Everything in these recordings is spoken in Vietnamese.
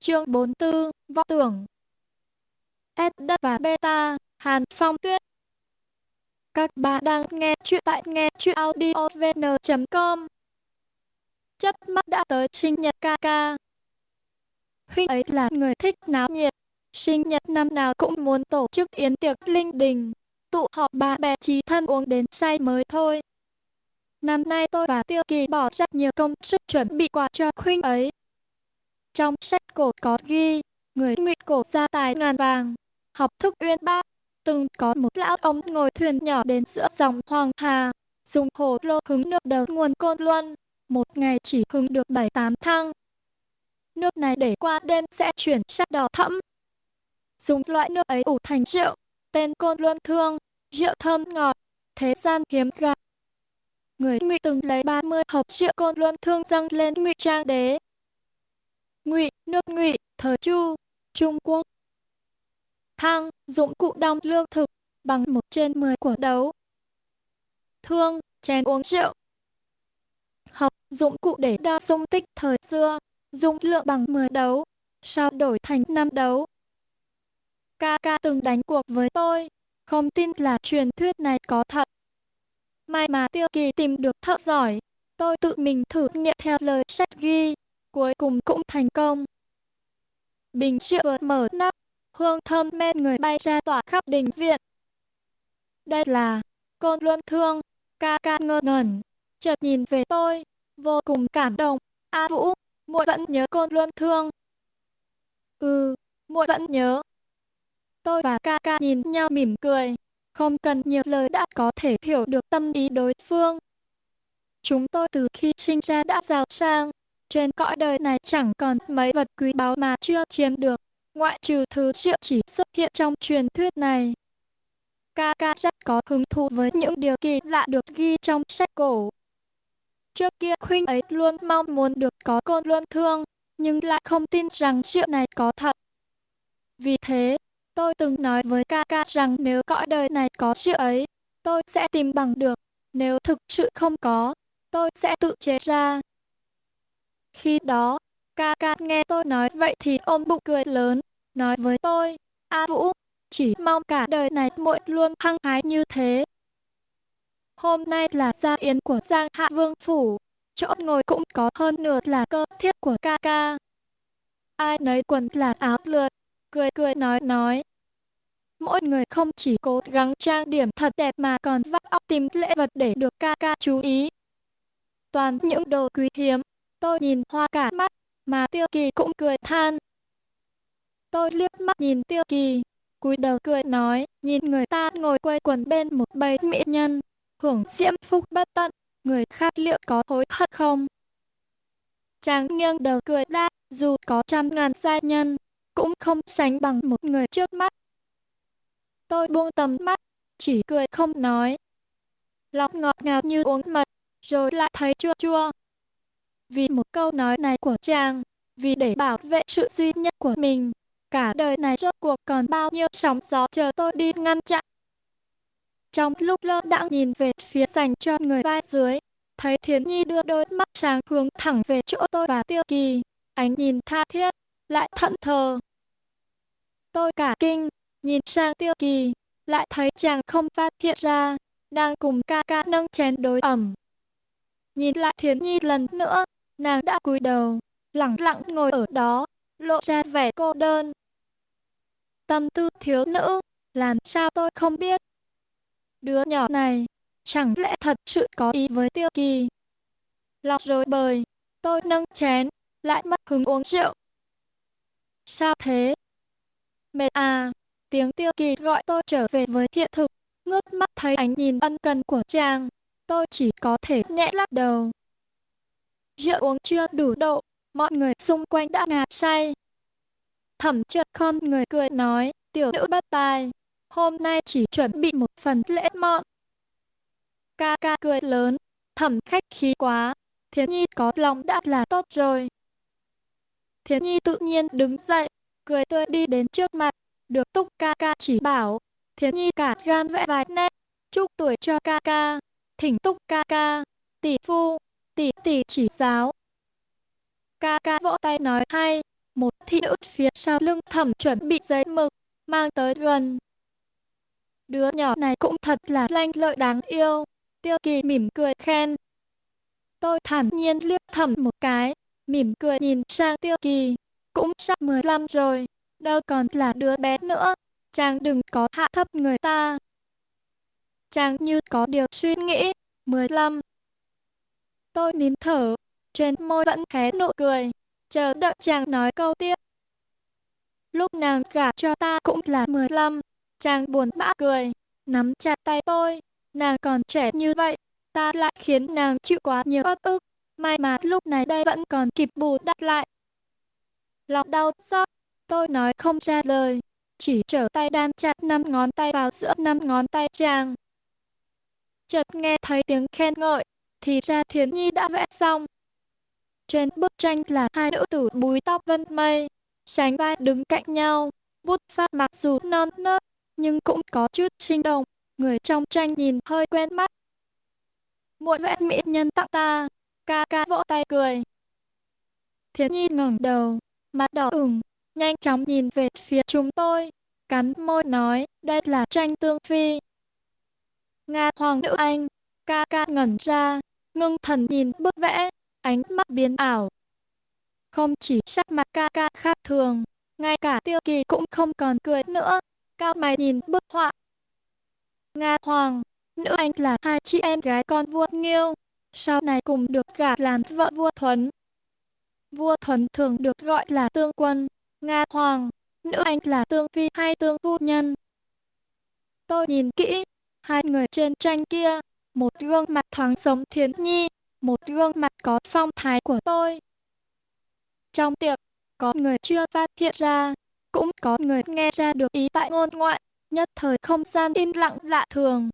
Chương 44, Vọng tưởng. S đất và beta, Hàn Phong Tuyết. Các bạn đang nghe chuyện tại nghe chuyện audiovn.com Chấp mắt đã tới sinh nhật ca ca. Huynh ấy là người thích náo nhiệt. Sinh nhật năm nào cũng muốn tổ chức yến tiệc linh đình. Tụ họp bạn bè trí thân uống đến say mới thôi. Năm nay tôi và Tiêu Kỳ bỏ rất nhiều công sức chuẩn bị quà cho huynh ấy trong sách cổ có ghi, người ngụy cổ gia tài ngàn vàng, học thức uyên bác. Từng có một lão ông ngồi thuyền nhỏ đến giữa dòng Hoàng Hà, dùng hồ lô hứng nước đầu nguồn Côn Luân, một ngày chỉ hứng được bảy tám thăng. Nước này để qua đêm sẽ chuyển sắc đỏ thẫm. Dùng loại nước ấy ủ thành rượu, tên Côn Luân Thương, rượu thơm ngọt, thế gian hiếm gặp. Người ngụy từng lấy 30 hộp rượu Côn Luân Thương dâng lên ngụy trang đế, Ngụy, nước Ngụy, thời Chu, Trung Quốc. Thang, dụng cụ đong lương thực, bằng một trên 10 của đấu. Thương, chén uống rượu. Học, dụng cụ để đo dung tích thời xưa, dung lượng bằng 10 đấu, sau đổi thành năm đấu. Ca ca từng đánh cuộc với tôi, không tin là truyền thuyết này có thật. May mà tiêu kỳ tìm được thợ giỏi, tôi tự mình thử nghiệm theo lời sách ghi, cuối cùng cũng thành công. Bình rượu vừa mở nắp, hương thơm men người bay ra tỏa khắp đình viện. Đây là Côn Luân Thương, ca ca ngơ ngẩn, chợt nhìn về tôi, vô cùng cảm động. A Vũ, muội vẫn nhớ Côn Luân Thương. Ừ, muội vẫn nhớ. Tôi và ca ca nhìn nhau mỉm cười, không cần nhiều lời đã có thể hiểu được tâm ý đối phương. Chúng tôi từ khi sinh ra đã giàu sang, trên cõi đời này chẳng còn mấy vật quý báu mà chưa chiếm được, ngoại trừ thứ triệu chỉ xuất hiện trong truyền thuyết này. Ca ca rất có hứng thú với những điều kỳ lạ được ghi trong sách cổ. Trước kia khuynh ấy luôn mong muốn được có côn luân thương, nhưng lại không tin rằng triệu này có thật. Vì thế, tôi từng nói với ca ca rằng nếu cõi đời này có triệu ấy, tôi sẽ tìm bằng được. Nếu thực sự không có, tôi sẽ tự chế ra. Khi đó, ca ca nghe tôi nói vậy thì ôm bụng cười lớn, nói với tôi, A Vũ, chỉ mong cả đời này muội luôn hăng hái như thế. Hôm nay là gia yến của Giang Hạ Vương Phủ, chỗ ngồi cũng có hơn nửa là cơ thiếp của ca ca. Ai nấy quần là áo lượt, cười cười nói nói. Mỗi người không chỉ cố gắng trang điểm thật đẹp mà còn vắt óc tìm lễ vật để được ca ca chú ý. Toàn những đồ quý hiếm, Tôi nhìn hoa cả mắt, mà Tiêu Kỳ cũng cười than. Tôi liếc mắt nhìn Tiêu Kỳ, cúi đầu cười nói, nhìn người ta ngồi quây quần bên một bầy mỹ nhân, hưởng diễm phúc bất tận, người khác liệu có hối hận không? Chàng nghiêng đầu cười đáp, dù có trăm ngàn giai nhân, cũng không sánh bằng một người trước mắt. Tôi buông tầm mắt, chỉ cười không nói. Lòng ngọt ngào như uống mật, rồi lại thấy chua chua, vì một câu nói này của chàng, vì để bảo vệ sự duy nhất của mình. Cả đời này rốt cuộc còn bao nhiêu sóng gió chờ tôi đi ngăn chặn. Trong lúc lơ đãng nhìn về phía dành cho người vai dưới, thấy Thiến Nhi đưa đôi mắt sáng hướng thẳng về chỗ tôi và Tiêu Kỳ. Ánh nhìn tha thiết, lại thận thờ. Tôi cả kinh, nhìn sang Tiêu Kỳ, lại thấy chàng không phát hiện ra, đang cùng ca ca nâng chén đối ẩm. Nhìn lại Thiến Nhi lần nữa, nàng đã cúi đầu, lặng lặng ngồi ở đó, lộ ra vẻ cô đơn. Tâm tư thiếu nữ, làm sao tôi không biết. Đứa nhỏ này, chẳng lẽ thật sự có ý với tiêu kỳ. Lọc rồi bời, tôi nâng chén, lại mất hứng uống rượu. Sao thế? Mệt à, tiếng tiêu kỳ gọi tôi trở về với hiện thực, ngước mắt thấy ánh nhìn ân cần của chàng. Tôi chỉ có thể nhẹ lắc đầu rượu uống chưa đủ độ, mọi người xung quanh đã ngạt say. Thẩm trợ con người cười nói, tiểu nữ bất tài, hôm nay chỉ chuẩn bị một phần lễ mọn. Ca ca cười lớn, thẩm khách khí quá, thiến nhi có lòng đã là tốt rồi. Thiến nhi tự nhiên đứng dậy, cười tươi đi đến trước mặt, được túc ca ca chỉ bảo. Thiến nhi cả gan vẽ vài nét, chúc tuổi cho ca ca, thỉnh túc ca ca, tỷ phu, tỷ tỷ chỉ giáo. Ca ca vỗ tay nói hay, một thị nữ phía sau lưng thẩm chuẩn bị giấy mực, mang tới gần. Đứa nhỏ này cũng thật là lanh lợi đáng yêu. Tiêu kỳ mỉm cười khen. Tôi thản nhiên liếc thẩm một cái, mỉm cười nhìn sang tiêu kỳ. Cũng sắp 15 rồi, đâu còn là đứa bé nữa. Chàng đừng có hạ thấp người ta. Chàng như có điều suy nghĩ. 15. Tôi nín thở, trên môi vẫn hé nụ cười, chờ đợi chàng nói câu tiếp. Lúc nàng gả cho ta cũng là 15, chàng buồn bã cười, nắm chặt tay tôi, nàng còn trẻ như vậy, ta lại khiến nàng chịu quá nhiều ức ức, may mà lúc này đây vẫn còn kịp bù đắp lại. Lòng đau xót, tôi nói không ra lời, chỉ trở tay đan chặt năm ngón tay vào giữa năm ngón tay chàng. Chợt nghe thấy tiếng khen ngợi, thì ra Thiến Nhi đã vẽ xong. Trên bức tranh là hai nữ tử búi tóc vân mây, sánh vai đứng cạnh nhau, bút pháp mặc dù non nớt, nhưng cũng có chút sinh động, người trong tranh nhìn hơi quen mắt. Muội vẽ mỹ nhân tặng ta, ca ca vỗ tay cười. Thiến Nhi ngẩng đầu, mặt đỏ ửng, nhanh chóng nhìn về phía chúng tôi, cắn môi nói, đây là tranh tương phi. Nga Hoàng nữ Anh, ca ca ngẩn ra, ngưng thần nhìn bức vẽ, ánh mắt biến ảo. Không chỉ sắc mặt ca ca khác thường, ngay cả tiêu kỳ cũng không còn cười nữa, cao mày nhìn bức họa. Nga Hoàng, nữ anh là hai chị em gái con vua Nghiêu, sau này cùng được gả làm vợ vua Thuấn. Vua Thuấn thường được gọi là tương quân, Nga Hoàng, nữ anh là tương phi hay tương phu nhân. Tôi nhìn kỹ, hai người trên tranh kia, một gương mặt thoáng sống thiến nhi, một gương mặt có phong thái của tôi. Trong tiệc, có người chưa phát hiện ra, cũng có người nghe ra được ý tại ngôn ngoại, nhất thời không gian im lặng lạ thường.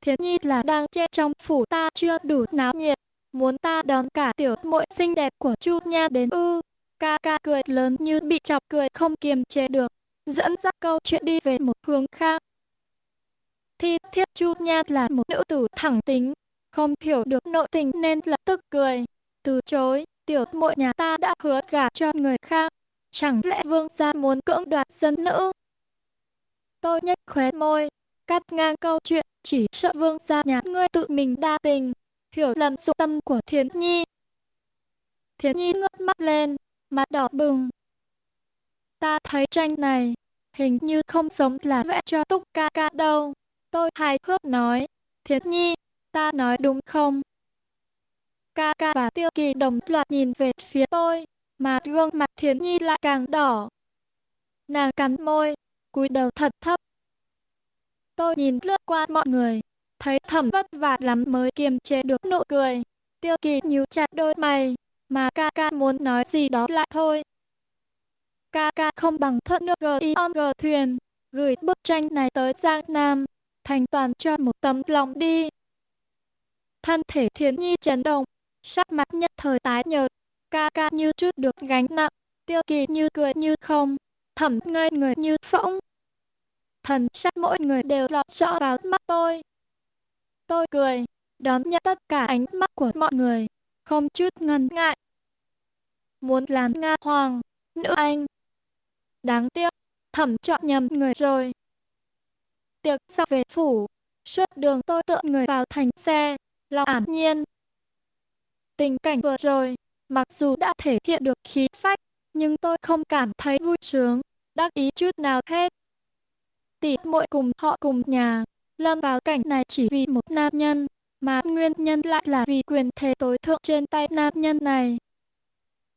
Thiến nhi là đang che trong phủ ta chưa đủ náo nhiệt, muốn ta đón cả tiểu muội xinh đẹp của Chu Nha đến ư. Ca ca cười lớn như bị chọc cười không kiềm chế được, dẫn dắt câu chuyện đi về một hướng khác. Thi thiếp Chu Nha là một nữ tử thẳng tính, không hiểu được nội tình nên lập tức cười, từ chối, tiểu muội nhà ta đã hứa gả cho người khác, chẳng lẽ vương gia muốn cưỡng đoạt dân nữ? Tôi nhếch khóe môi, cắt ngang câu chuyện, chỉ sợ vương gia nhà ngươi tự mình đa tình, hiểu lầm dụng tâm của Thiến Nhi. Thiến Nhi ngước mắt lên, mặt đỏ bừng. Ta thấy tranh này, hình như không giống là vẽ cho Túc ca ca đâu. Tôi hài hước nói, Thiến Nhi, ta nói đúng không? Ca ca và Tiêu Kỳ đồng loạt nhìn về phía tôi, mà gương mặt Thiến Nhi lại càng đỏ. Nàng cắn môi, cúi đầu thật thấp. Tôi nhìn lướt qua mọi người, thấy thầm vất vả lắm mới kiềm chế được nụ cười. Tiêu Kỳ nhíu chặt đôi mày, mà ca ca muốn nói gì đó lại thôi. Ca ca không bằng thợ nước G.I.O.N.G thuyền, gửi bức tranh này tới Giang Nam, thành toàn cho một tấm lòng đi. Thân thể thiến nhi chấn động, sắc mặt nhất thời tái nhợt, ca ca như chút được gánh nặng, tiêu kỳ như cười như không, thẩm ngây người như phỗng. Thần sắc mỗi người đều lọt rõ vào mắt tôi. Tôi cười, đón nhận tất cả ánh mắt của mọi người, không chút ngần ngại. Muốn làm Nga Hoàng, nữ Anh. Đáng tiếc, thẩm chọn nhầm người rồi. Tiệc sau về phủ, suốt đường tôi tựa người vào thành xe, lòng ảm nhiên. Tình cảnh vừa rồi, mặc dù đã thể hiện được khí phách, nhưng tôi không cảm thấy vui sướng, đắc ý chút nào hết. Tỷ muội cùng họ cùng nhà, lâm vào cảnh này chỉ vì một nam nhân, mà nguyên nhân lại là vì quyền thế tối thượng trên tay nam nhân này.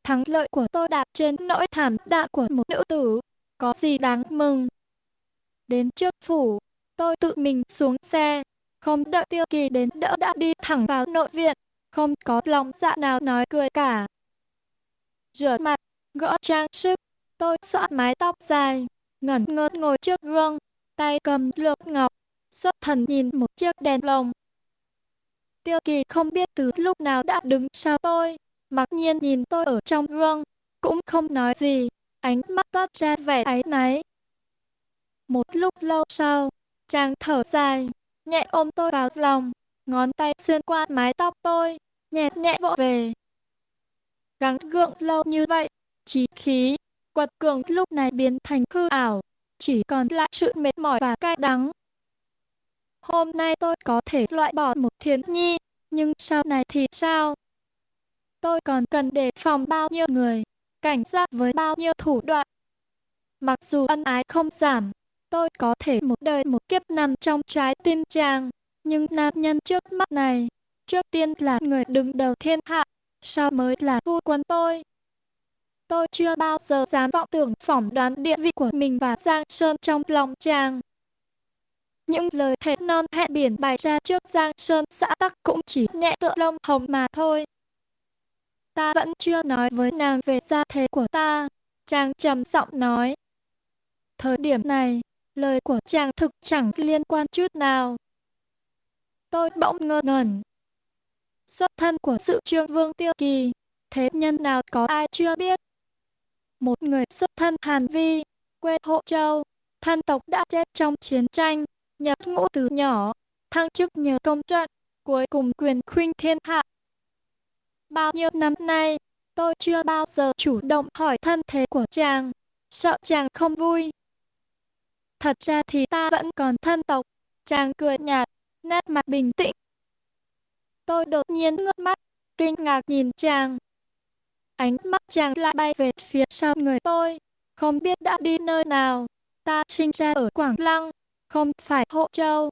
Thắng lợi của tôi đạp trên nỗi thảm đạm của một nữ tử, có gì đáng mừng. Đến trước phủ, tôi tự mình xuống xe, không đợi tiêu kỳ đến đỡ đã đi thẳng vào nội viện, không có lòng dạ nào nói cười cả. Rửa mặt, gỡ trang sức, tôi xõa mái tóc dài, ngẩn ngơ ngồi trước gương, tay cầm lược ngọc, xuất thần nhìn một chiếc đèn lồng. Tiêu kỳ không biết từ lúc nào đã đứng sau tôi, mặc nhiên nhìn tôi ở trong gương, cũng không nói gì, ánh mắt toát ra vẻ áy náy. Một lúc lâu sau, chàng thở dài, nhẹ ôm tôi vào lòng, ngón tay xuyên qua mái tóc tôi, nhẹ nhẹ vỗ về. Gắng gượng lâu như vậy, trí khí, quật cường lúc này biến thành hư ảo, chỉ còn lại sự mệt mỏi và cay đắng. Hôm nay tôi có thể loại bỏ một thiến nhi, nhưng sau này thì sao? Tôi còn cần đề phòng bao nhiêu người, cảnh giác với bao nhiêu thủ đoạn. Mặc dù ân ái không giảm, tôi có thể một đời một kiếp nằm trong trái tim chàng, nhưng nam nhân trước mắt này, trước tiên là người đứng đầu thiên hạ, sau mới là vua quân tôi. Tôi chưa bao giờ dám vọng tưởng phỏng đoán địa vị của mình và Giang Sơn trong lòng chàng. Những lời thề non hẹn biển bày ra trước Giang Sơn xã tắc cũng chỉ nhẹ tựa lông hồng mà thôi. Ta vẫn chưa nói với nàng về gia thế của ta. Chàng trầm giọng nói. Thời điểm này, lời của chàng thực chẳng liên quan chút nào. Tôi bỗng ngơ ngẩn. Xuất thân của sự trương vương tiêu kỳ, thế nhân nào có ai chưa biết. Một người xuất thân Hàn Vi, quê Hộ Châu, thân tộc đã chết trong chiến tranh, nhập ngũ từ nhỏ, thăng chức nhờ công trận, cuối cùng quyền khuynh thiên hạ. Bao nhiêu năm nay, tôi chưa bao giờ chủ động hỏi thân thế của chàng, sợ chàng không vui. Thật ra thì ta vẫn còn thân tộc, chàng cười nhạt, nét mặt bình tĩnh. Tôi đột nhiên ngước mắt, kinh ngạc nhìn chàng. Ánh mắt chàng lại bay về phía sau người tôi, không biết đã đi nơi nào. Ta sinh ra ở Quảng Lăng, không phải Hộ Châu.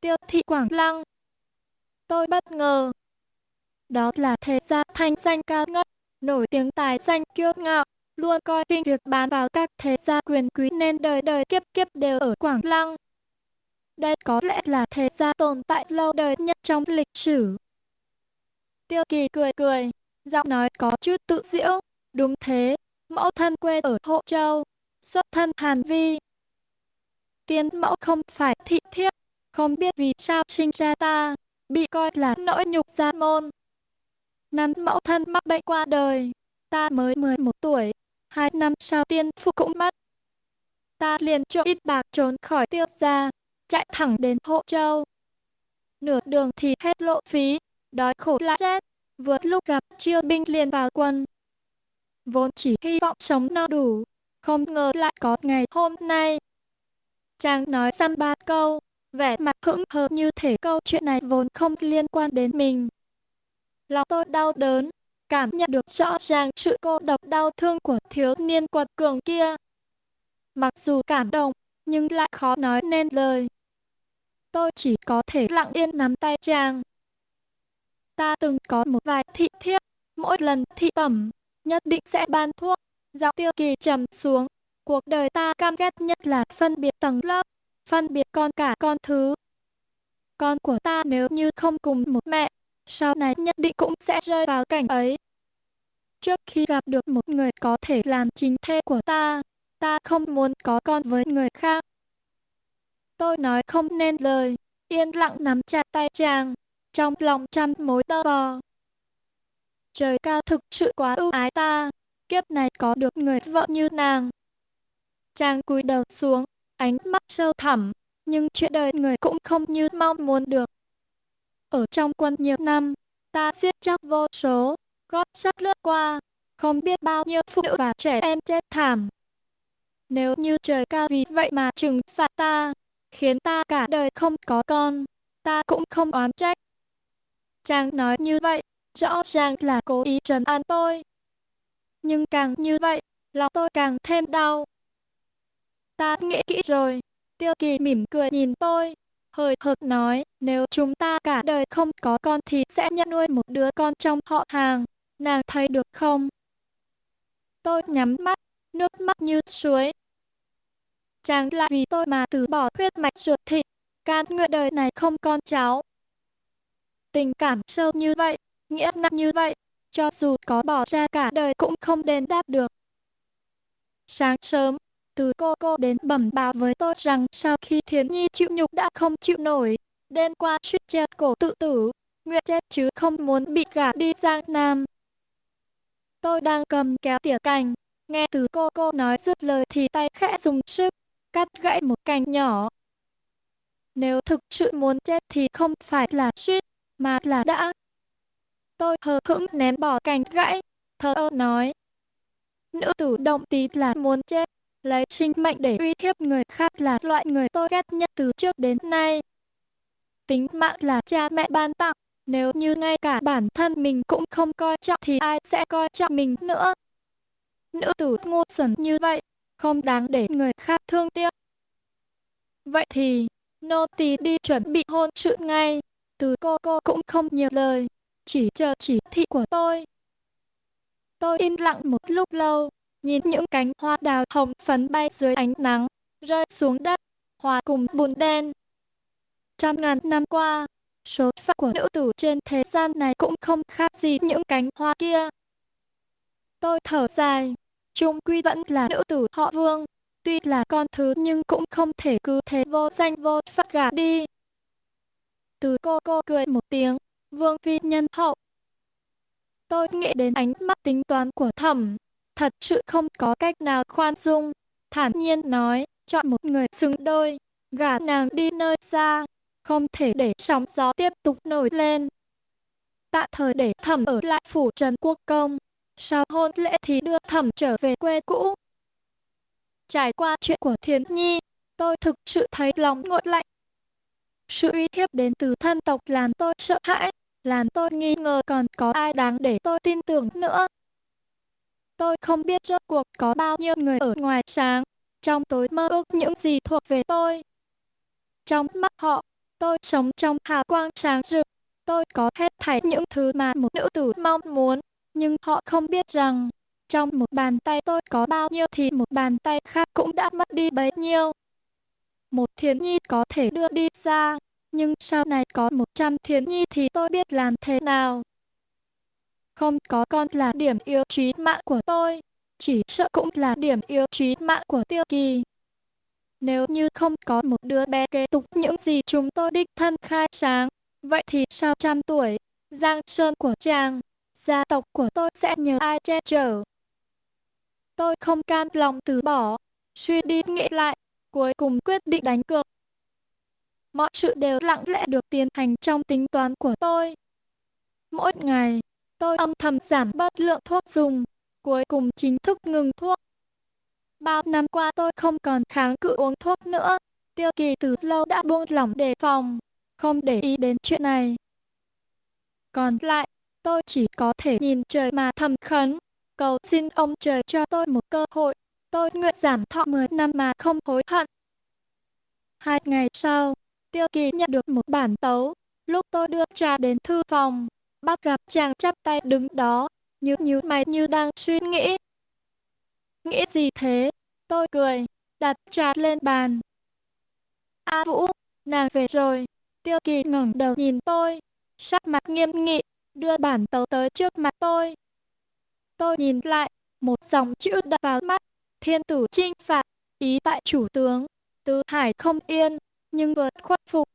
Tiêu thị Quảng Lăng. Tôi bất ngờ. Đó là thế gia thanh danh cao ngất, nổi tiếng tài danh kiêu ngạo, luôn coi kinh việc bán vào các thế gia quyền quý nên đời đời kiếp kiếp đều ở Quảng Lăng. Đây có lẽ là thế gia tồn tại lâu đời nhất trong lịch sử. Tiêu kỳ cười cười, giọng nói có chút tự diễu. Đúng thế, mẫu thân quê ở Hộ Châu, xuất thân Hàn Vi, tiên mẫu không phải thị thiếp, không biết vì sao sinh ra ta, bị coi là nỗi nhục gia môn. Năm mẫu thân mắc bệnh qua đời, ta mới 11 tuổi, hai năm sau tiên phụ cũng mất. Ta liền cho ít bạc trốn khỏi tiêu gia, chạy thẳng đến hộ châu. Nửa đường thì hết lộ phí, đói khổ lại rét, vượt lúc gặp chiêu binh liền vào quân. Vốn chỉ hy vọng sống no đủ, không ngờ lại có ngày hôm nay. Chàng nói xăm ba câu, vẻ mặt hững hờ như thể câu chuyện này vốn không liên quan đến mình. Lòng tôi đau đớn, cảm nhận được rõ ràng sự cô độc đau thương của thiếu niên quật cường kia. Mặc dù cảm động, nhưng lại khó nói nên lời. Tôi chỉ có thể lặng yên nắm tay chàng. Ta từng có một vài thị thiếp, mỗi lần thị tẩm, nhất định sẽ ban thuốc. Giọng tiêu kỳ trầm xuống, Cuộc đời ta cam ghét nhất là phân biệt tầng lớp, phân biệt con cả con thứ. Con của ta nếu như không cùng một mẹ, sau này nhất định cũng sẽ rơi vào cảnh ấy. Trước khi gặp được một người có thể làm chính thê của ta, ta không muốn có con với người khác. Tôi nói không nên lời, yên lặng nắm chặt tay chàng, trong lòng trăm mối tơ bò. Trời cao thực sự quá ưu ái ta, kiếp này có được người vợ như nàng, Chàng cúi đầu xuống, ánh mắt sâu thẳm, nhưng chuyện đời người cũng không như mong muốn được. Ở trong quân nhiều năm, ta giết chóc vô số, gót sắt lướt qua, không biết bao nhiêu phụ nữ và trẻ em chết thảm. Nếu như trời cao vì vậy mà trừng phạt ta, khiến ta cả đời không có con, ta cũng không oán trách. Chàng nói như vậy, rõ ràng là cố ý trấn an tôi. Nhưng càng như vậy, lòng tôi càng thêm đau. Ta nghĩ kỹ rồi. Tiêu kỳ mỉm cười nhìn tôi. Hơi hợt nói, nếu chúng ta cả đời không có con thì sẽ nhận nuôi một đứa con trong họ hàng. Nàng thấy được không? Tôi nhắm mắt, nước mắt như suối. Chàng lại vì tôi mà từ bỏ huyết mạch ruột thịt, can nguyện đời này không con cháu. Tình cảm sâu như vậy, nghĩa nặng như vậy, cho dù có bỏ ra cả đời cũng không đền đáp được. Sáng sớm, từ cô cô đến bẩm báo với tôi rằng sau khi Thiến Nhi chịu nhục đã không chịu nổi, đêm qua suýt chết cổ tự tử, nguyện chết chứ không muốn bị gả đi Giang Nam. Tôi đang cầm kéo tỉa cành, nghe từ cô cô nói dứt lời thì tay khẽ dùng sức, cắt gãy một cành nhỏ. Nếu thực sự muốn chết thì không phải là suýt, mà là đã. Tôi hờ hững ném bỏ cành gãy, thờ ơ nói. nữ tử động tí là muốn chết, lấy sinh mệnh để uy hiếp người khác là loại người tôi ghét nhất từ trước đến nay. Tính mạng là cha mẹ ban tặng, nếu như ngay cả bản thân mình cũng không coi trọng thì ai sẽ coi trọng mình nữa. Nữ tử ngu xuẩn như vậy, không đáng để người khác thương tiếc. Vậy thì, nô tỳ đi chuẩn bị hôn sự ngay. Từ cô cô cũng không nhiều lời, chỉ chờ chỉ thị của tôi. Tôi im lặng một lúc lâu, nhìn những cánh hoa đào hồng phấn bay dưới ánh nắng, rơi xuống đất, hòa cùng bùn đen. Trăm ngàn năm qua, số phận của nữ tử trên thế gian này cũng không khác gì những cánh hoa kia. Tôi thở dài, chung quy vẫn là nữ tử họ vương, tuy là con thứ nhưng cũng không thể cứ thế vô danh vô phận gả đi. Từ cô cô cười một tiếng, vương phi nhân hậu. Tôi nghĩ đến ánh mắt tính toán của thẩm, thật sự không có cách nào khoan dung, thản nhiên nói, chọn một người xứng đôi, gả nàng đi nơi xa, không thể để sóng gió tiếp tục nổi lên. Tạ thời để thẩm ở lại phủ Trần Quốc Công, sau hôn lễ thì đưa thẩm trở về quê cũ. Trải qua chuyện của Thiến Nhi, tôi thực sự thấy lòng nguội lạnh. Sự uy hiếp đến từ thân tộc làm tôi sợ hãi, làm tôi nghi ngờ còn có ai đáng để tôi tin tưởng nữa. Tôi không biết rốt cuộc có bao nhiêu người ở ngoài sáng, trong tối mơ ước những gì thuộc về tôi. Trong mắt họ, tôi sống trong hào quang sáng rực, tôi có hết thảy những thứ mà một nữ tử mong muốn, nhưng họ không biết rằng, trong một bàn tay tôi có bao nhiêu thì một bàn tay khác cũng đã mất đi bấy nhiêu. Một thiến nhi có thể đưa đi xa, nhưng sau này có một trăm thiến nhi thì tôi biết làm thế nào. Không có con là điểm yếu trí mạng của tôi, chỉ sợ cũng là điểm yếu trí mạng của tiêu kỳ. Nếu như không có một đứa bé kế tục những gì chúng tôi đích thân khai sáng, vậy thì sau trăm tuổi, giang sơn của chàng, gia tộc của tôi sẽ nhờ ai che chở. Tôi không can lòng từ bỏ, suy đi nghĩ lại, cuối cùng quyết định đánh cược. Mọi sự đều lặng lẽ được tiến hành trong tính toán của tôi. Mỗi ngày, tôi âm thầm giảm bớt lượng thuốc dùng, cuối cùng chính thức ngừng thuốc. Bao năm qua tôi không còn kháng cự uống thuốc nữa, tiêu kỳ từ lâu đã buông lỏng đề phòng, không để ý đến chuyện này. Còn lại, tôi chỉ có thể nhìn trời mà thầm khấn, cầu xin ông trời cho tôi một cơ hội, tôi nguyện giảm thọ 10 năm mà không hối hận. Hai ngày sau, Tiêu Kỳ nhận được một bản tấu, lúc tôi đưa trà đến thư phòng, bắt gặp chàng chắp tay đứng đó, như như mày như đang suy nghĩ. Nghĩ gì thế? Tôi cười, đặt trà lên bàn. A Vũ, nàng về rồi. Tiêu Kỳ ngẩng đầu nhìn tôi, sắc mặt nghiêm nghị, đưa bản tấu tới trước mặt tôi. Tôi nhìn lại, một dòng chữ đập vào mắt, thiên tử trinh phạt, ý tại chủ tướng, tứ hải không yên, nhưng vượt khuất phục.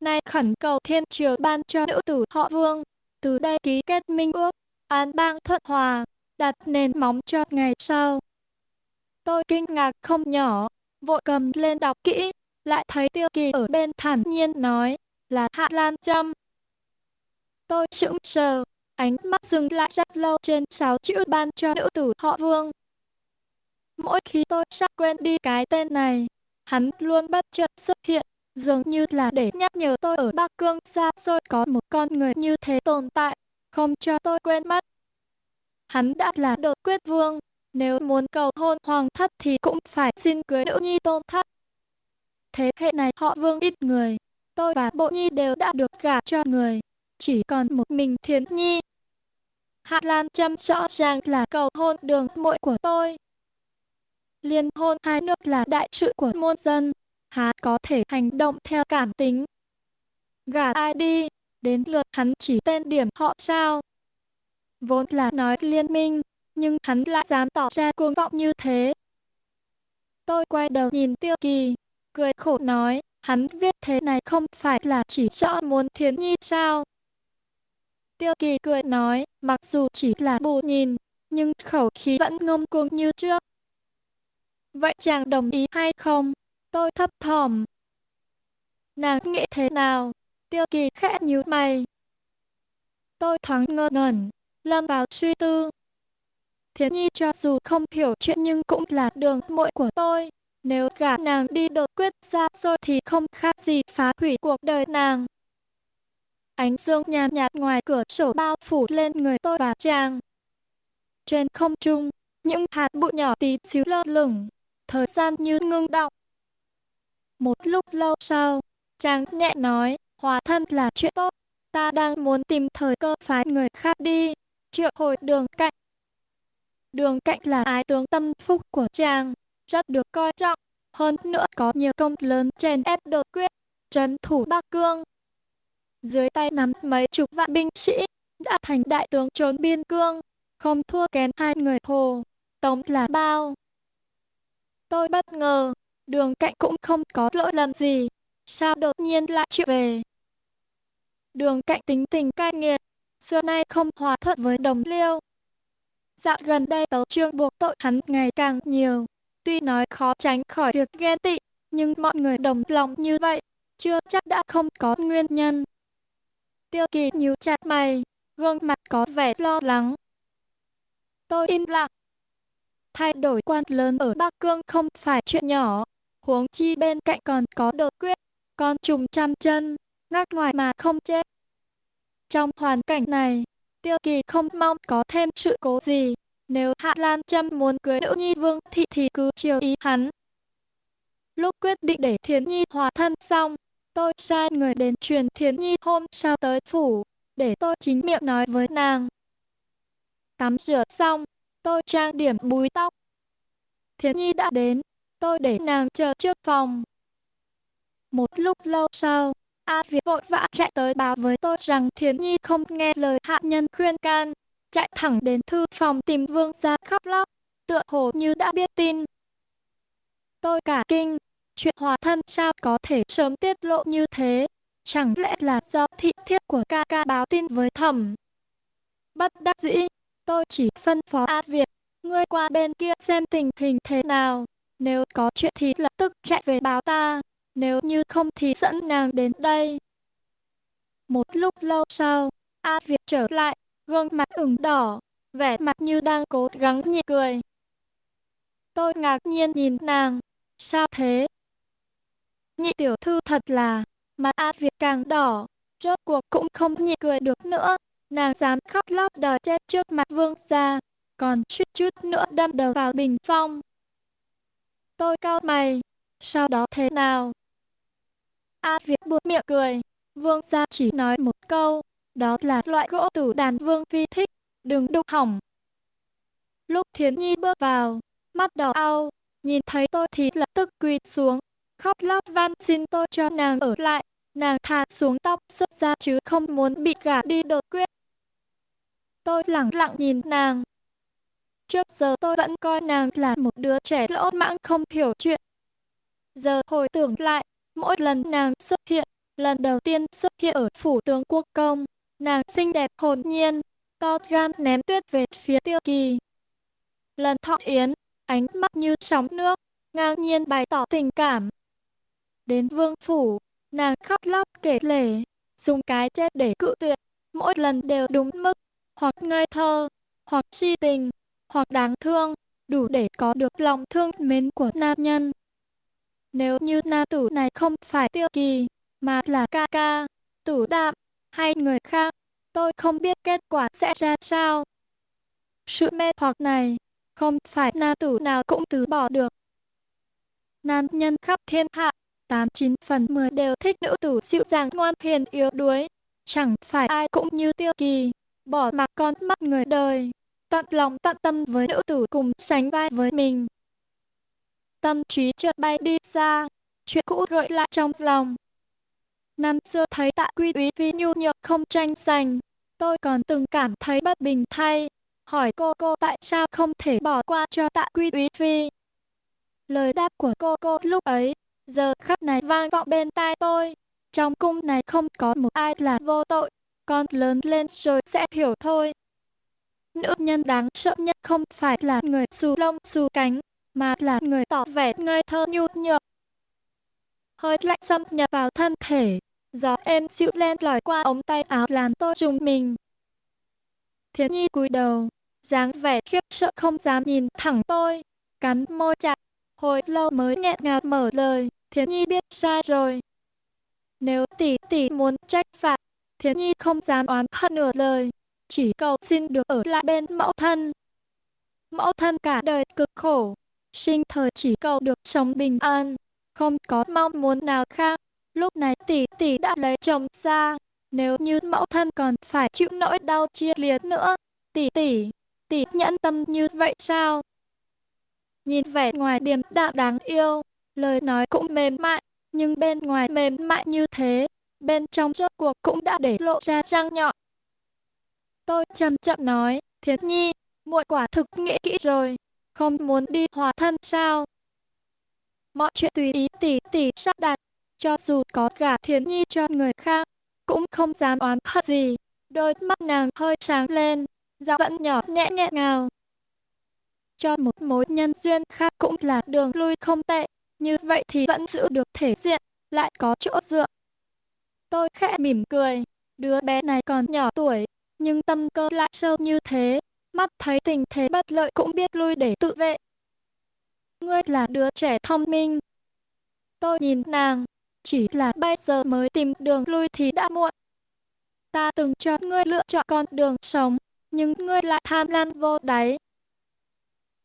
Nay khẩn cầu thiên triều ban cho nữ tử họ vương, từ đây ký kết minh ước, an bang thuận hòa, đặt nền móng cho ngày sau. Tôi kinh ngạc không nhỏ, vội cầm lên đọc kỹ, lại thấy tiêu kỳ ở bên thản nhiên nói, là Hạ Lan Trâm. Tôi sững sờ, ánh mắt dừng lại rất lâu trên sáu chữ ban cho nữ tử họ vương. Mỗi khi tôi sắp quên đi cái tên này, hắn luôn bất chợt xuất hiện, dường như là để nhắc nhở tôi ở Bắc Cương xa xôi có một con người như thế tồn tại, không cho tôi quên mất. Hắn đã là đột quyết vương, nếu muốn cầu hôn hoàng thất thì cũng phải xin cưới nữ nhi tôn thất. Thế hệ này họ vương ít người, tôi và bộ nhi đều đã được gả cho người, chỉ còn một mình thiến nhi. Hạ Lan chăm rõ ràng là cầu hôn đường muội của tôi. Liên hôn hai nước là đại sự của muôn dân, há có thể hành động theo cảm tính. Gả ai đi, đến lượt hắn chỉ tên điểm họ sao. Vốn là nói liên minh, nhưng hắn lại dám tỏ ra cuồng vọng như thế. Tôi quay đầu nhìn Tiêu Kỳ, cười khổ nói, hắn viết thế này không phải là chỉ rõ muốn thiến nhi sao. Tiêu Kỳ cười nói, mặc dù chỉ là bù nhìn, nhưng khẩu khí vẫn ngông cuồng như trước. Vậy chàng đồng ý hay không? Tôi thấp thỏm. Nàng nghĩ thế nào? Tiêu Kỳ khẽ nhíu mày. Tôi thoáng ngơ ngẩn, lâm vào suy tư, Thiến Nhi cho dù không hiểu chuyện nhưng cũng là đường muội của tôi. Nếu gả nàng đi đột quyết ra rồi thì không khác gì phá hủy cuộc đời nàng. Ánh dương nhàn nhạt ngoài cửa sổ bao phủ lên người tôi và chàng. Trên không trung, những hạt bụi nhỏ tí xíu lơ lửng, thời gian như ngưng động. Một lúc lâu sau, chàng nhẹ nói, hóa thân là chuyện tốt, ta đang muốn tìm thời cơ phái người khác đi, triệu hồi đường cạnh. Đường cạnh là ái tướng tâm phúc của chàng, rất được coi trọng, hơn nữa có nhiều công lớn chèn ép đột quyết, trấn thủ Bắc Cương. Dưới tay nắm mấy chục vạn binh sĩ, đã thành đại tướng trốn biên cương, không thua kém hai người hồ, tống là bao. Tôi bất ngờ, đường cạnh cũng không có lỗi lầm gì, sao đột nhiên lại chịu về. Đường cạnh tính tình cai nghiệt, xưa nay không hòa thuận với đồng liêu. Dạo gần đây tấu trương buộc tội hắn ngày càng nhiều, tuy nói khó tránh khỏi việc ghen tị, nhưng mọi người đồng lòng như vậy, chưa chắc đã không có nguyên nhân. Tiêu kỳ nhíu chặt mày, gương mặt có vẻ lo lắng. Tôi im lặng. Thay đổi quan lớn ở Bắc Cương không phải chuyện nhỏ, huống chi bên cạnh còn có đột quyết, con trùng trăm chân, ngác ngoài mà không chết. Trong hoàn cảnh này, Tiêu Kỳ không mong có thêm sự cố gì. Nếu Hạ Lan Trâm muốn cưới nữ nhi vương thị thì cứ chiều ý hắn. Lúc quyết định để Thiến Nhi hòa thân xong, tôi sai người đến truyền Thiến Nhi hôm sau tới phủ, để tôi chính miệng nói với nàng. Tắm rửa xong, tôi trang điểm búi tóc. Thiến Nhi đã đến, tôi để nàng chờ trước phòng. Một lúc lâu sau, A Việt vội vã chạy tới báo với tôi rằng Thiến Nhi không nghe lời hạ nhân khuyên can, chạy thẳng đến thư phòng tìm vương gia khóc lóc, tựa hồ như đã biết tin. Tôi cả kinh, chuyện hòa thân sao có thể sớm tiết lộ như thế, chẳng lẽ là do thị thiếp của ca ca báo tin với thẩm. Bất đắc dĩ, tôi chỉ phân phó A Việt, ngươi qua bên kia xem tình hình thế nào, nếu có chuyện thì lập tức chạy về báo ta nếu như không thì dẫn nàng đến đây. Một lúc lâu sau, A Việt trở lại, gương mặt ửng đỏ, vẻ mặt như đang cố gắng nhịn cười. Tôi ngạc nhiên nhìn nàng, sao thế? Nhị tiểu thư thật là, mặt A Việt càng đỏ, rốt cuộc cũng không nhịn cười được nữa. Nàng dám khóc lóc đòi chết trước mặt vương gia, còn chút chút nữa đâm đầu vào bình phong. Tôi cao mày, sau đó thế nào? A Việt buộc miệng cười. Vương gia chỉ nói một câu, đó là loại gỗ tử đàn vương phi thích, đừng đục hỏng. Lúc Thiến Nhi bước vào, mắt đỏ ao, nhìn thấy tôi thì lập tức quỳ xuống, khóc lóc van xin tôi cho nàng ở lại. Nàng thả xuống tóc xuất ra chứ không muốn bị gả đi đột quyết. Tôi lặng lặng nhìn nàng. Trước giờ tôi vẫn coi nàng là một đứa trẻ lỗ mãng không hiểu chuyện. Giờ hồi tưởng lại, Mỗi lần nàng xuất hiện, lần đầu tiên xuất hiện ở phủ tướng quốc công, nàng xinh đẹp hồn nhiên, to gan ném tuyết về phía tiêu kỳ. Lần thọ yến, ánh mắt như sóng nước, ngang nhiên bày tỏ tình cảm. Đến vương phủ, nàng khóc lóc kể lể, dùng cái chết để cự tuyệt, mỗi lần đều đúng mức, hoặc ngây thơ, hoặc si tình, hoặc đáng thương, đủ để có được lòng thương mến của nam nhân. Nếu như nam tử này không phải tiêu kỳ, mà là ca ca, tử đạm, hay người khác, tôi không biết kết quả sẽ ra sao. Sự mê hoặc này, không phải nam tử nào cũng từ bỏ được. Nam nhân khắp thiên hạ, 89 phần 10 đều thích nữ tử dịu dàng ngoan hiền yếu đuối. Chẳng phải ai cũng như tiêu kỳ, bỏ mặc con mắt người đời, tận lòng tận tâm với nữ tử cùng sánh vai với mình tâm trí chợt bay đi xa, chuyện cũ gợi lại trong lòng. Năm xưa thấy tạ quy úy phi nhu nhược không tranh giành, tôi còn từng cảm thấy bất bình thay, hỏi cô cô tại sao không thể bỏ qua cho tạ quy úy phi. Lời đáp của cô cô lúc ấy, giờ khắc này vang vọng bên tai tôi. Trong cung này không có một ai là vô tội, con lớn lên rồi sẽ hiểu thôi. Nữ nhân đáng sợ nhất không phải là người xù lông xù cánh, mà là người tỏ vẻ ngây thơ nhu nhược. Hơi lạnh xâm nhập vào thân thể, gió êm dịu len lỏi qua ống tay áo làm tôi trùng mình. Thiến Nhi cúi đầu, dáng vẻ khiếp sợ không dám nhìn thẳng tôi, cắn môi chặt, hồi lâu mới nghẹn ngào mở lời, Thiến Nhi biết sai rồi. Nếu tỷ tỷ muốn trách phạt, Thiến Nhi không dám oán hận nửa lời, chỉ cầu xin được ở lại bên mẫu thân. Mẫu thân cả đời cực khổ, sinh thời chỉ cầu được sống bình an, không có mong muốn nào khác. Lúc này tỷ tỷ đã lấy chồng xa, nếu như mẫu thân còn phải chịu nỗi đau chia liệt nữa, tỷ tỷ, tỷ nhẫn tâm như vậy sao? Nhìn vẻ ngoài điềm đạm đáng yêu, lời nói cũng mềm mại, nhưng bên ngoài mềm mại như thế, bên trong rốt cuộc cũng đã để lộ ra răng nhọn. Tôi chậm chậm nói, Thiến Nhi, muội quả thực nghĩ kỹ rồi, không muốn đi hòa thân sao? Mọi chuyện tùy ý tỷ tỷ sắp đặt, cho dù có gả Thiến Nhi cho người khác, cũng không dám oán hận gì. Đôi mắt nàng hơi sáng lên, giọng vẫn nhỏ nhẹ nhẹ ngào. Cho một mối nhân duyên khác cũng là đường lui không tệ, như vậy thì vẫn giữ được thể diện, lại có chỗ dựa. Tôi khẽ mỉm cười, đứa bé này còn nhỏ tuổi, nhưng tâm cơ lại sâu như thế, mắt thấy tình thế bất lợi cũng biết lui để tự vệ. Ngươi là đứa trẻ thông minh. Tôi nhìn nàng, chỉ là bây giờ mới tìm đường lui thì đã muộn. Ta từng cho ngươi lựa chọn con đường sống, nhưng ngươi lại tham lam vô đáy.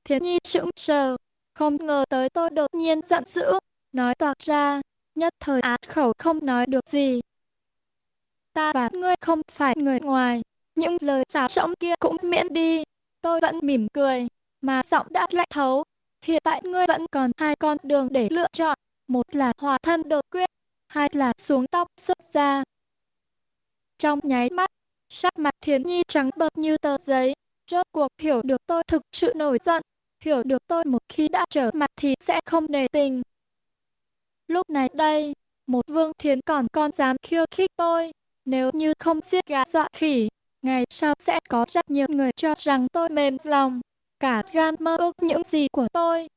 Thiến nhi sững sờ, không ngờ tới tôi đột nhiên giận dữ, nói toạc ra, nhất thời át khẩu không nói được gì. Ta và ngươi không phải người ngoài, những lời xào sõng kia cũng miễn đi. Tôi vẫn mỉm cười, mà giọng đã lạnh thấu. Hiện tại ngươi vẫn còn hai con đường để lựa chọn. Một là hòa thân đột quyết, hai là xuống tóc xuất ra. Trong nháy mắt, sắc mặt thiến nhi trắng bợt như tờ giấy. Rốt cuộc hiểu được tôi thực sự nổi giận. Hiểu được tôi một khi đã trở mặt thì sẽ không nề tình. Lúc này đây, một vương thiến còn con dám khiêu khích tôi. Nếu như không giết gà dọa khỉ, ngày sau sẽ có rất nhiều người cho rằng tôi mềm lòng, cả gan mơ ước những gì của tôi.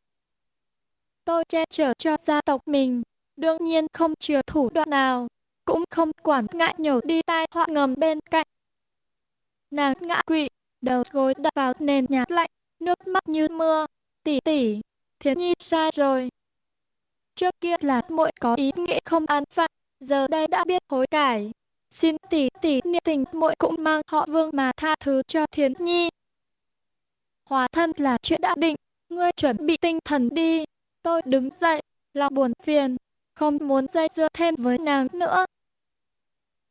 Tôi che chở cho gia tộc mình, đương nhiên không chừa thủ đoạn nào, cũng không quản ngại nhổ đi tai họa ngầm bên cạnh. Nàng ngã quỵ, đầu gối đập vào nền nhà lạnh, nước mắt như mưa, tỉ tỉ, thiến nhi sai rồi. Trước kia là muội có ý nghĩ không an phận, giờ đây đã biết hối cải, Xin tỷ tỷ niệm tình muội cũng mang họ vương mà tha thứ cho thiến nhi. Hòa thân là chuyện đã định, ngươi chuẩn bị tinh thần đi. Tôi đứng dậy, lòng buồn phiền, không muốn dây dưa thêm với nàng nữa.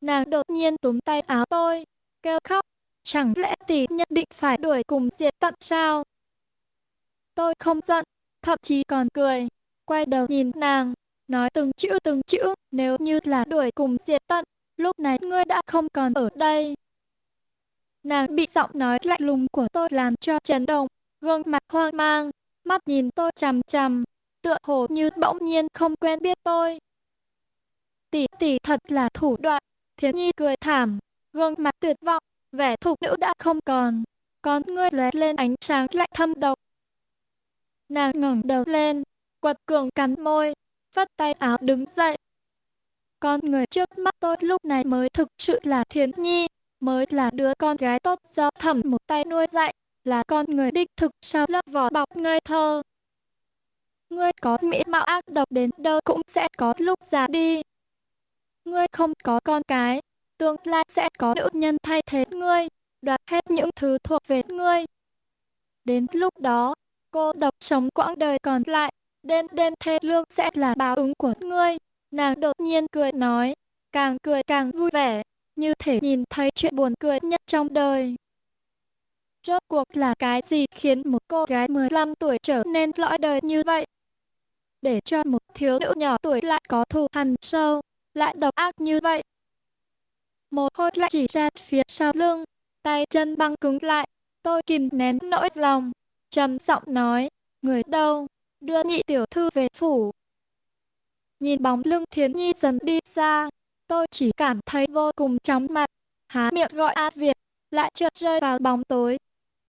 Nàng đột nhiên túm tay áo tôi, kêu khóc, chẳng lẽ tỷ nhất định phải đuổi cùng diệt tận sao? Tôi không giận, thậm chí còn cười, quay đầu nhìn nàng, nói từng chữ từng chữ, nếu như là đuổi cùng diệt tận, lúc này ngươi đã không còn ở đây. Nàng bị giọng nói lạnh lùng của tôi làm cho chấn động, gương mặt hoang mang, mắt nhìn tôi chằm chằm, tựa hồ như bỗng nhiên không quen biết tôi. Tỷ tỷ thật là thủ đoạn, thiến nhi cười thảm, gương mặt tuyệt vọng, vẻ thục nữ đã không còn, con ngươi lóe lên ánh sáng lạnh thâm độc. Nàng ngẩng đầu lên, quật cường cắn môi, vắt tay áo đứng dậy, con người trước mắt tôi lúc này mới thực sự là Thiến Nhi, mới là đứa con gái tốt do thẩm một tay nuôi dạy, là con người đích thực sao lớp vỏ bọc ngây thơ. Ngươi có mỹ mạo ác độc đến đâu cũng sẽ có lúc già đi. Ngươi không có con cái, tương lai sẽ có nữ nhân thay thế ngươi, đoạt hết những thứ thuộc về ngươi. Đến lúc đó, cô độc sống quãng đời còn lại, đêm đêm thê lương sẽ là báo ứng của ngươi. Nàng đột nhiên cười nói, càng cười càng vui vẻ, như thể nhìn thấy chuyện buồn cười nhất trong đời. Rốt cuộc là cái gì khiến một cô gái 15 tuổi trở nên lõi đời như vậy? Để cho một thiếu nữ nhỏ tuổi lại có thù hằn sâu, lại độc ác như vậy. Một hôi lại chỉ ra phía sau lưng, tay chân băng cứng lại, tôi kìm nén nỗi lòng, trầm giọng nói, người đâu, đưa nhị tiểu thư về phủ. Nhìn bóng lưng Thiến Nhi dần đi xa, tôi chỉ cảm thấy vô cùng chóng mặt. Há miệng gọi A Việt, lại chợt rơi vào bóng tối.